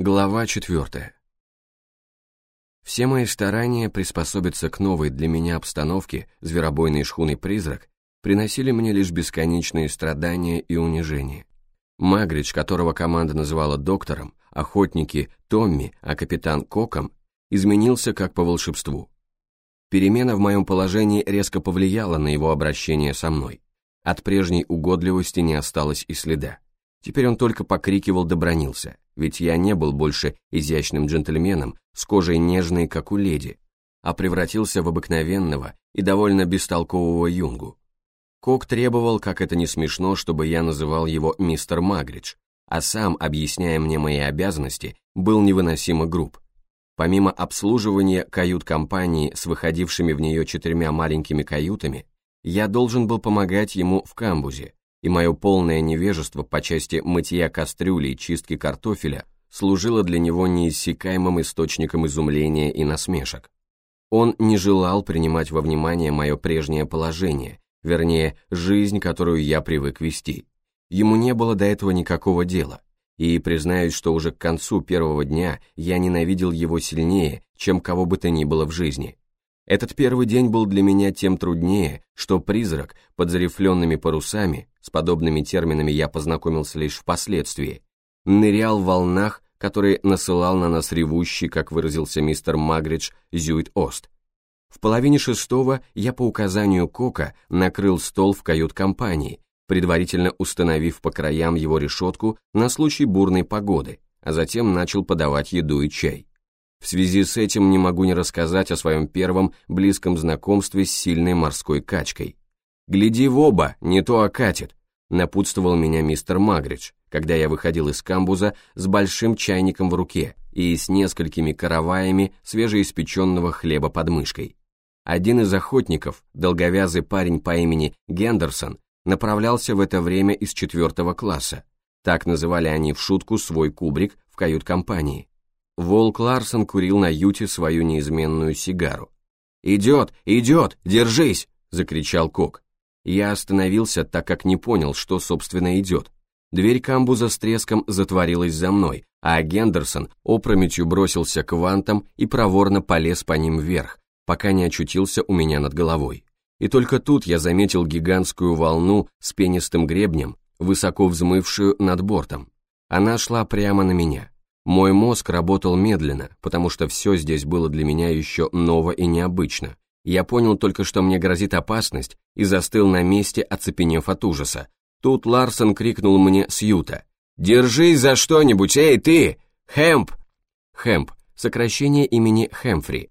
Глава 4. Все мои старания приспособиться к новой для меня обстановке зверобойной шхуны «Призрак» приносили мне лишь бесконечные страдания и унижения. Магридж, которого команда называла доктором, охотники Томми, а капитан Коком, изменился как по волшебству. Перемена в моем положении резко повлияла на его обращение со мной. От прежней угодливости не осталось и следа. Теперь он только покрикивал да бронился, ведь я не был больше изящным джентльменом с кожей нежной, как у леди, а превратился в обыкновенного и довольно бестолкового юнгу. Кок требовал, как это не смешно, чтобы я называл его мистер Магридж, а сам, объясняя мне мои обязанности, был невыносимо груб. Помимо обслуживания кают-компании с выходившими в нее четырьмя маленькими каютами, я должен был помогать ему в камбузе, и мое полное невежество по части мытья кастрюли и чистки картофеля служило для него неиссякаемым источником изумления и насмешек. Он не желал принимать во внимание мое прежнее положение, вернее, жизнь, которую я привык вести. Ему не было до этого никакого дела, и признаюсь, что уже к концу первого дня я ненавидел его сильнее, чем кого бы то ни было в жизни. Этот первый день был для меня тем труднее, что призрак под зарифленными парусами, с подобными терминами я познакомился лишь впоследствии, нырял в волнах, которые насылал на нас ревущий, как выразился мистер Магридж, Зюит-Ост. В половине шестого я по указанию Кока накрыл стол в кают-компании, предварительно установив по краям его решетку на случай бурной погоды, а затем начал подавать еду и чай. В связи с этим не могу не рассказать о своем первом близком знакомстве с сильной морской качкой. «Гляди в оба, не то окатит», напутствовал меня мистер Магридж, когда я выходил из камбуза с большим чайником в руке и с несколькими караваями свежеиспеченного хлеба под мышкой. Один из охотников, долговязый парень по имени Гендерсон, направлялся в это время из четвертого класса. Так называли они в шутку свой кубрик в кают-компании. Волк Ларсон курил на юте свою неизменную сигару. «Идет, идет, держись!» — закричал Кок. Я остановился, так как не понял, что, собственно, идет. Дверь камбуза с треском затворилась за мной, а Гендерсон опрометью бросился к вантам и проворно полез по ним вверх, пока не очутился у меня над головой. И только тут я заметил гигантскую волну с пенистым гребнем, высоко взмывшую над бортом. Она шла прямо на меня. Мой мозг работал медленно, потому что все здесь было для меня еще ново и необычно. Я понял только, что мне грозит опасность, и застыл на месте, оцепенев от ужаса. Тут Ларсон крикнул мне с юта. «Держись за что-нибудь, эй, ты! Хэмп!» Хэмп — сокращение имени Хэмфри.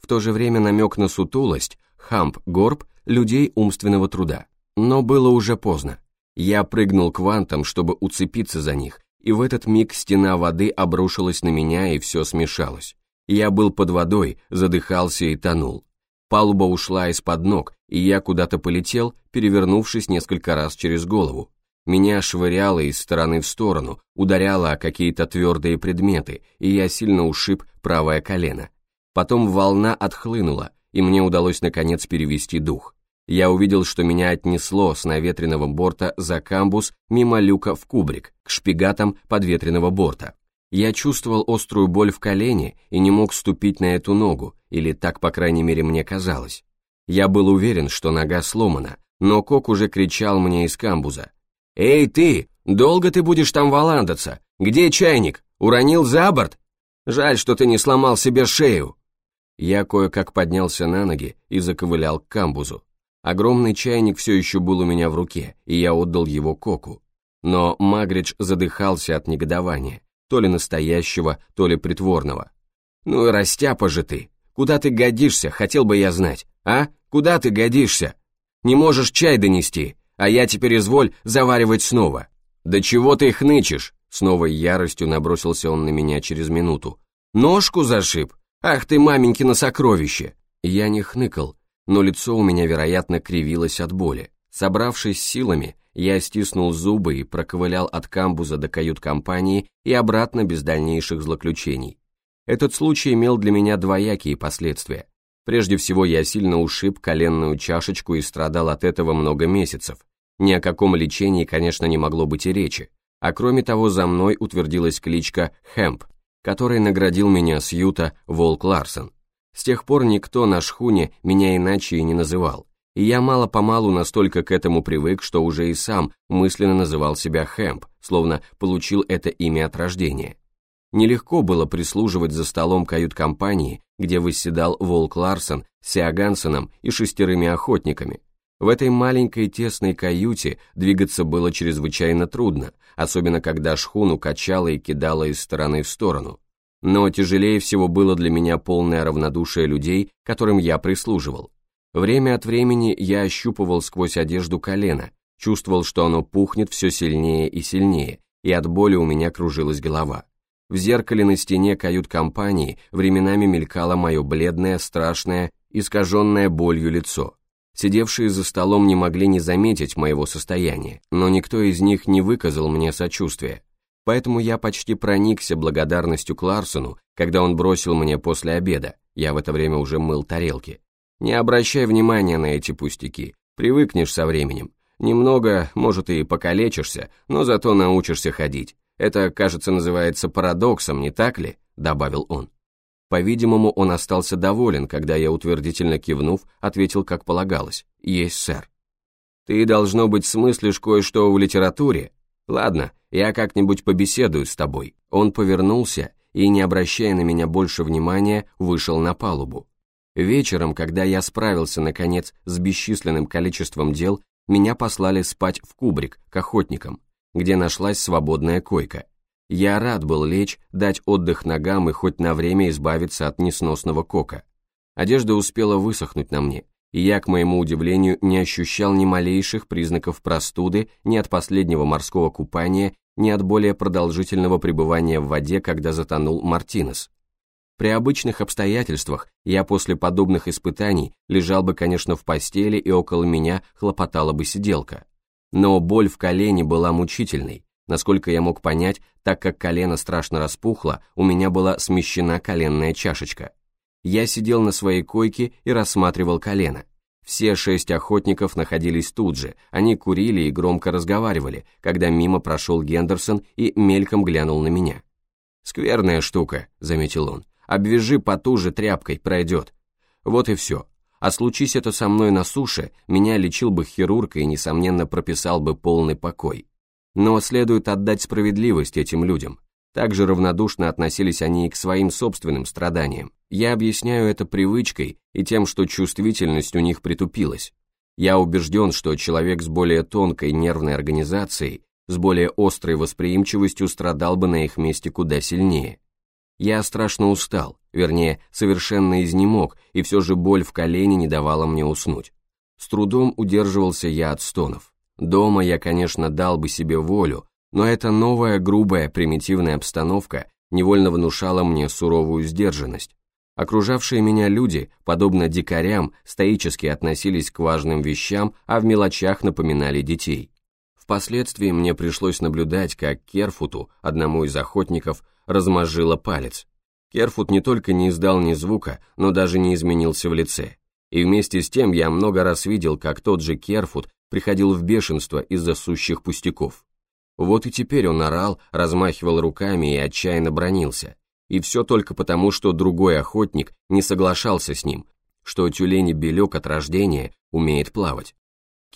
В то же время намек на сутулость, хамп, горб, людей умственного труда. Но было уже поздно. Я прыгнул к вантам, чтобы уцепиться за них, и в этот миг стена воды обрушилась на меня, и все смешалось. Я был под водой, задыхался и тонул. Палуба ушла из-под ног, и я куда-то полетел, перевернувшись несколько раз через голову. Меня швыряло из стороны в сторону, ударяло о какие-то твердые предметы, и я сильно ушиб правое колено. Потом волна отхлынула, и мне удалось наконец перевести дух я увидел, что меня отнесло с наветренного борта за камбус мимо люка в кубрик, к шпигатам подветренного борта. Я чувствовал острую боль в колене и не мог ступить на эту ногу, или так, по крайней мере, мне казалось. Я был уверен, что нога сломана, но Кок уже кричал мне из камбуза. «Эй, ты! Долго ты будешь там валандаться? Где чайник? Уронил за борт? Жаль, что ты не сломал себе шею!» Я кое-как поднялся на ноги и заковылял к камбузу. Огромный чайник все еще был у меня в руке, и я отдал его Коку. Но Магридж задыхался от негодования, то ли настоящего, то ли притворного. «Ну и растяпа же ты! Куда ты годишься, хотел бы я знать, а? Куда ты годишься? Не можешь чай донести, а я теперь изволь заваривать снова. Да чего ты хнычешь?» С новой яростью набросился он на меня через минуту. «Ножку зашиб? Ах ты, маменькино сокровище!» Я не хныкал, но лицо у меня, вероятно, кривилось от боли. Собравшись силами, я стиснул зубы и проковылял от камбуза до кают-компании и обратно без дальнейших злоключений. Этот случай имел для меня двоякие последствия. Прежде всего, я сильно ушиб коленную чашечку и страдал от этого много месяцев. Ни о каком лечении, конечно, не могло быть и речи. А кроме того, за мной утвердилась кличка Хэмп. который наградил меня с юта Волк Ларсон. С тех пор никто на шхуне меня иначе и не называл, и я мало-помалу настолько к этому привык, что уже и сам мысленно называл себя Хэмп, словно получил это имя от рождения. Нелегко было прислуживать за столом кают-компании, где восседал Волк Ларсон с Иогансеном и шестерыми охотниками. В этой маленькой тесной каюте двигаться было чрезвычайно трудно, особенно когда шхуну качало и кидало из стороны в сторону. Но тяжелее всего было для меня полное равнодушие людей, которым я прислуживал. Время от времени я ощупывал сквозь одежду колено, чувствовал, что оно пухнет все сильнее и сильнее, и от боли у меня кружилась голова. В зеркале на стене кают-компании временами мелькало мое бледное, страшное, искаженное болью лицо. Сидевшие за столом не могли не заметить моего состояния, но никто из них не выказал мне сочувствия. Поэтому я почти проникся благодарностью Кларсону, когда он бросил мне после обеда, я в это время уже мыл тарелки. Не обращай внимания на эти пустяки, привыкнешь со временем. Немного, может, и покалечишься, но зато научишься ходить. Это, кажется, называется парадоксом, не так ли?» — добавил он. По-видимому, он остался доволен, когда я, утвердительно кивнув, ответил, как полагалось. «Есть, сэр». «Ты, должно быть, смыслишь кое-что в литературе? Ладно, я как-нибудь побеседую с тобой». Он повернулся и, не обращая на меня больше внимания, вышел на палубу. Вечером, когда я справился, наконец, с бесчисленным количеством дел, меня послали спать в кубрик, к охотникам, где нашлась свободная койка. Я рад был лечь, дать отдых ногам и хоть на время избавиться от несносного кока. Одежда успела высохнуть на мне, и я, к моему удивлению, не ощущал ни малейших признаков простуды ни от последнего морского купания, ни от более продолжительного пребывания в воде, когда затонул Мартинес. При обычных обстоятельствах я после подобных испытаний лежал бы, конечно, в постели и около меня хлопотала бы сиделка. Но боль в колене была мучительной. Насколько я мог понять, так как колено страшно распухло, у меня была смещена коленная чашечка. Я сидел на своей койке и рассматривал колено. Все шесть охотников находились тут же, они курили и громко разговаривали, когда мимо прошел Гендерсон и мельком глянул на меня. «Скверная штука», — заметил он, — «обвяжи потуже тряпкой, пройдет». Вот и все. А случись это со мной на суше, меня лечил бы хирург и, несомненно, прописал бы полный покой. Но следует отдать справедливость этим людям. Также равнодушно относились они и к своим собственным страданиям. Я объясняю это привычкой и тем, что чувствительность у них притупилась. Я убежден, что человек с более тонкой нервной организацией, с более острой восприимчивостью страдал бы на их месте куда сильнее. Я страшно устал, вернее, совершенно изнемог, и все же боль в колене не давала мне уснуть. С трудом удерживался я от стонов. Дома я, конечно, дал бы себе волю, но эта новая, грубая, примитивная обстановка невольно внушала мне суровую сдержанность. Окружавшие меня люди, подобно дикарям, стоически относились к важным вещам, а в мелочах напоминали детей. Впоследствии мне пришлось наблюдать, как Керфуту, одному из охотников, размозжило палец. Керфут не только не издал ни звука, но даже не изменился в лице. И вместе с тем я много раз видел, как тот же Керфут приходил в бешенство из-за сущих пустяков. Вот и теперь он орал, размахивал руками и отчаянно бронился. И все только потому, что другой охотник не соглашался с ним, что тюлень белек от рождения умеет плавать.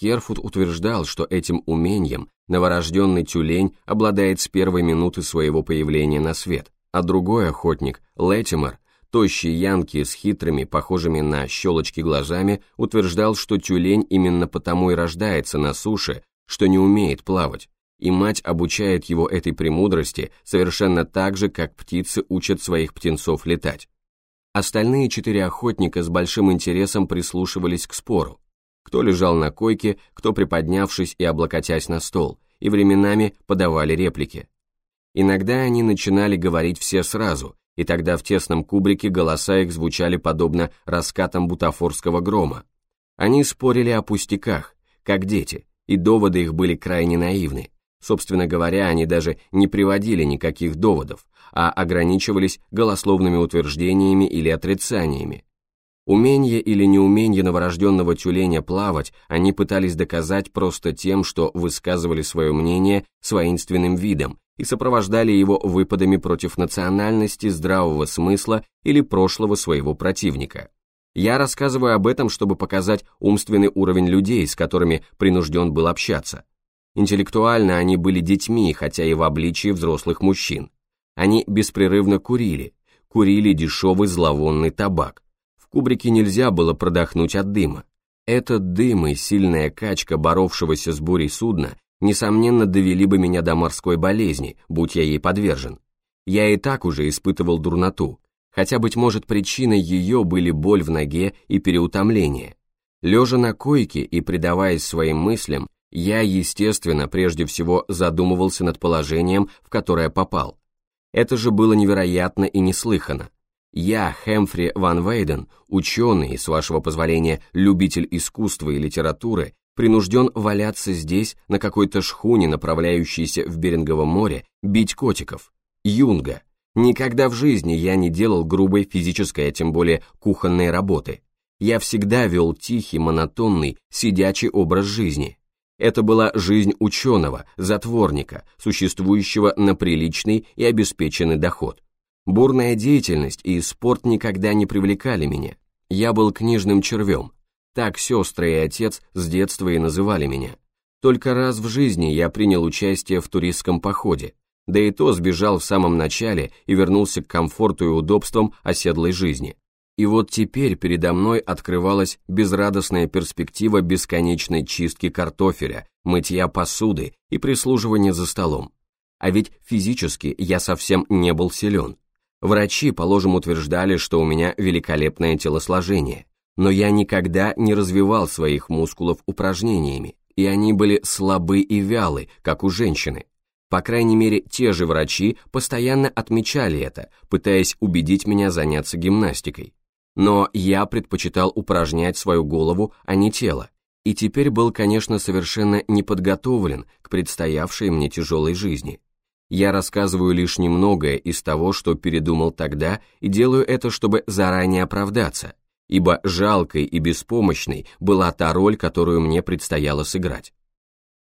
Керфут утверждал, что этим умением новорожденный тюлень обладает с первой минуты своего появления на свет, а другой охотник, Леттимер, тощий янки с хитрыми, похожими на щелочки глазами, утверждал, что тюлень именно потому и рождается на суше, что не умеет плавать, и мать обучает его этой премудрости совершенно так же, как птицы учат своих птенцов летать. Остальные четыре охотника с большим интересом прислушивались к спору. Кто лежал на койке, кто приподнявшись и облокотясь на стол, и временами подавали реплики. Иногда они начинали говорить все сразу, и тогда в тесном кубрике голоса их звучали подобно раскатам бутафорского грома. Они спорили о пустяках, как дети, и доводы их были крайне наивны. Собственно говоря, они даже не приводили никаких доводов, а ограничивались голословными утверждениями или отрицаниями. Умение или неумение новорожденного тюленя плавать они пытались доказать просто тем, что высказывали свое мнение с воинственным видом и сопровождали его выпадами против национальности, здравого смысла или прошлого своего противника. Я рассказываю об этом, чтобы показать умственный уровень людей, с которыми принужден был общаться. Интеллектуально они были детьми, хотя и в обличии взрослых мужчин. Они беспрерывно курили, курили дешевый зловонный табак. Кубрике нельзя было продохнуть от дыма. Этот дым и сильная качка боровшегося с бурей судна несомненно довели бы меня до морской болезни, будь я ей подвержен. Я и так уже испытывал дурноту, хотя, быть может, причиной ее были боль в ноге и переутомление. Лежа на койке и предаваясь своим мыслям, я, естественно, прежде всего задумывался над положением, в которое попал. Это же было невероятно и неслыханно. Я, Хэмфри Ван Вейден, ученый с вашего позволения, любитель искусства и литературы, принужден валяться здесь, на какой-то шхуне, направляющейся в Берингово море, бить котиков. Юнга, Никогда в жизни я не делал грубой физической, а тем более кухонной работы. Я всегда вел тихий, монотонный, сидячий образ жизни. Это была жизнь ученого, затворника, существующего на приличный и обеспеченный доход. Бурная деятельность и спорт никогда не привлекали меня. Я был книжным червем. Так сестры и отец с детства и называли меня. Только раз в жизни я принял участие в туристском походе, да и то сбежал в самом начале и вернулся к комфорту и удобствам оседлой жизни. И вот теперь передо мной открывалась безрадостная перспектива бесконечной чистки картофеля, мытья посуды и прислуживания за столом. А ведь физически я совсем не был силен. Врачи, положим, утверждали, что у меня великолепное телосложение, но я никогда не развивал своих мускулов упражнениями, и они были слабы и вялы, как у женщины. По крайней мере, те же врачи постоянно отмечали это, пытаясь убедить меня заняться гимнастикой. Но я предпочитал упражнять свою голову, а не тело, и теперь был, конечно, совершенно не подготовлен к предстоявшей мне тяжелой жизни. Я рассказываю лишь немногое из того, что передумал тогда, и делаю это, чтобы заранее оправдаться, ибо жалкой и беспомощной была та роль, которую мне предстояло сыграть.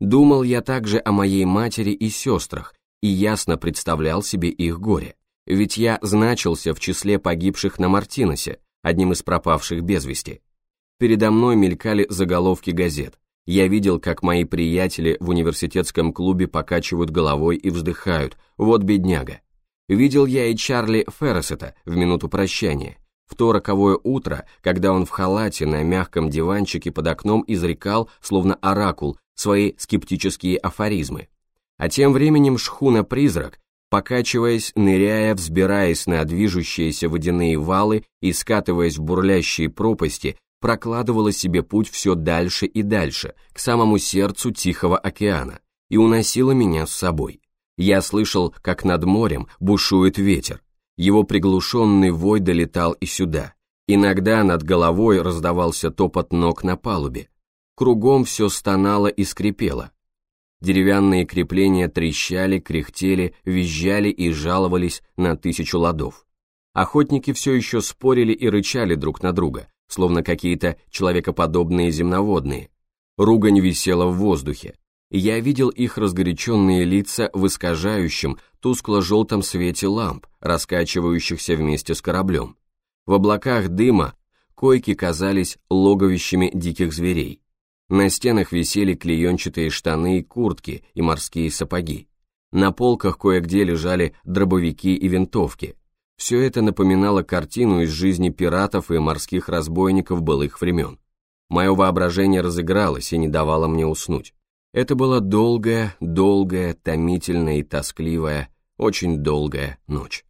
Думал я также о моей матери и сестрах и ясно представлял себе их горе, ведь я значился в числе погибших на Мартиносе, одним из пропавших без вести. Передо мной мелькали заголовки газет. Я видел, как мои приятели в университетском клубе покачивают головой и вздыхают, вот бедняга. Видел я и Чарли Ферресета в минуту прощания, в то роковое утро, когда он в халате на мягком диванчике под окном изрекал, словно оракул, свои скептические афоризмы. А тем временем шхуна-призрак, покачиваясь, ныряя, взбираясь на движущиеся водяные валы и скатываясь в бурлящие пропасти, прокладывала себе путь все дальше и дальше, к самому сердцу Тихого океана, и уносила меня с собой. Я слышал, как над морем бушует ветер. Его приглушенный вой долетал и сюда. Иногда над головой раздавался топот ног на палубе. Кругом все стонало и скрипело. Деревянные крепления трещали, кряхтели, визжали и жаловались на тысячу ладов. Охотники все еще спорили и рычали друг на друга, словно какие-то человекоподобные земноводные. Ругань висела в воздухе. Я видел их разгоряченные лица в искажающем, тускло-желтом свете ламп, раскачивающихся вместе с кораблем. В облаках дыма койки казались логовищами диких зверей. На стенах висели клеенчатые штаны и куртки и морские сапоги. На полках кое-где лежали дробовики и винтовки. Все это напоминало картину из жизни пиратов и морских разбойников былых времен. Мое воображение разыгралось и не давало мне уснуть. Это была долгая, долгая, томительная и тоскливая, очень долгая ночь.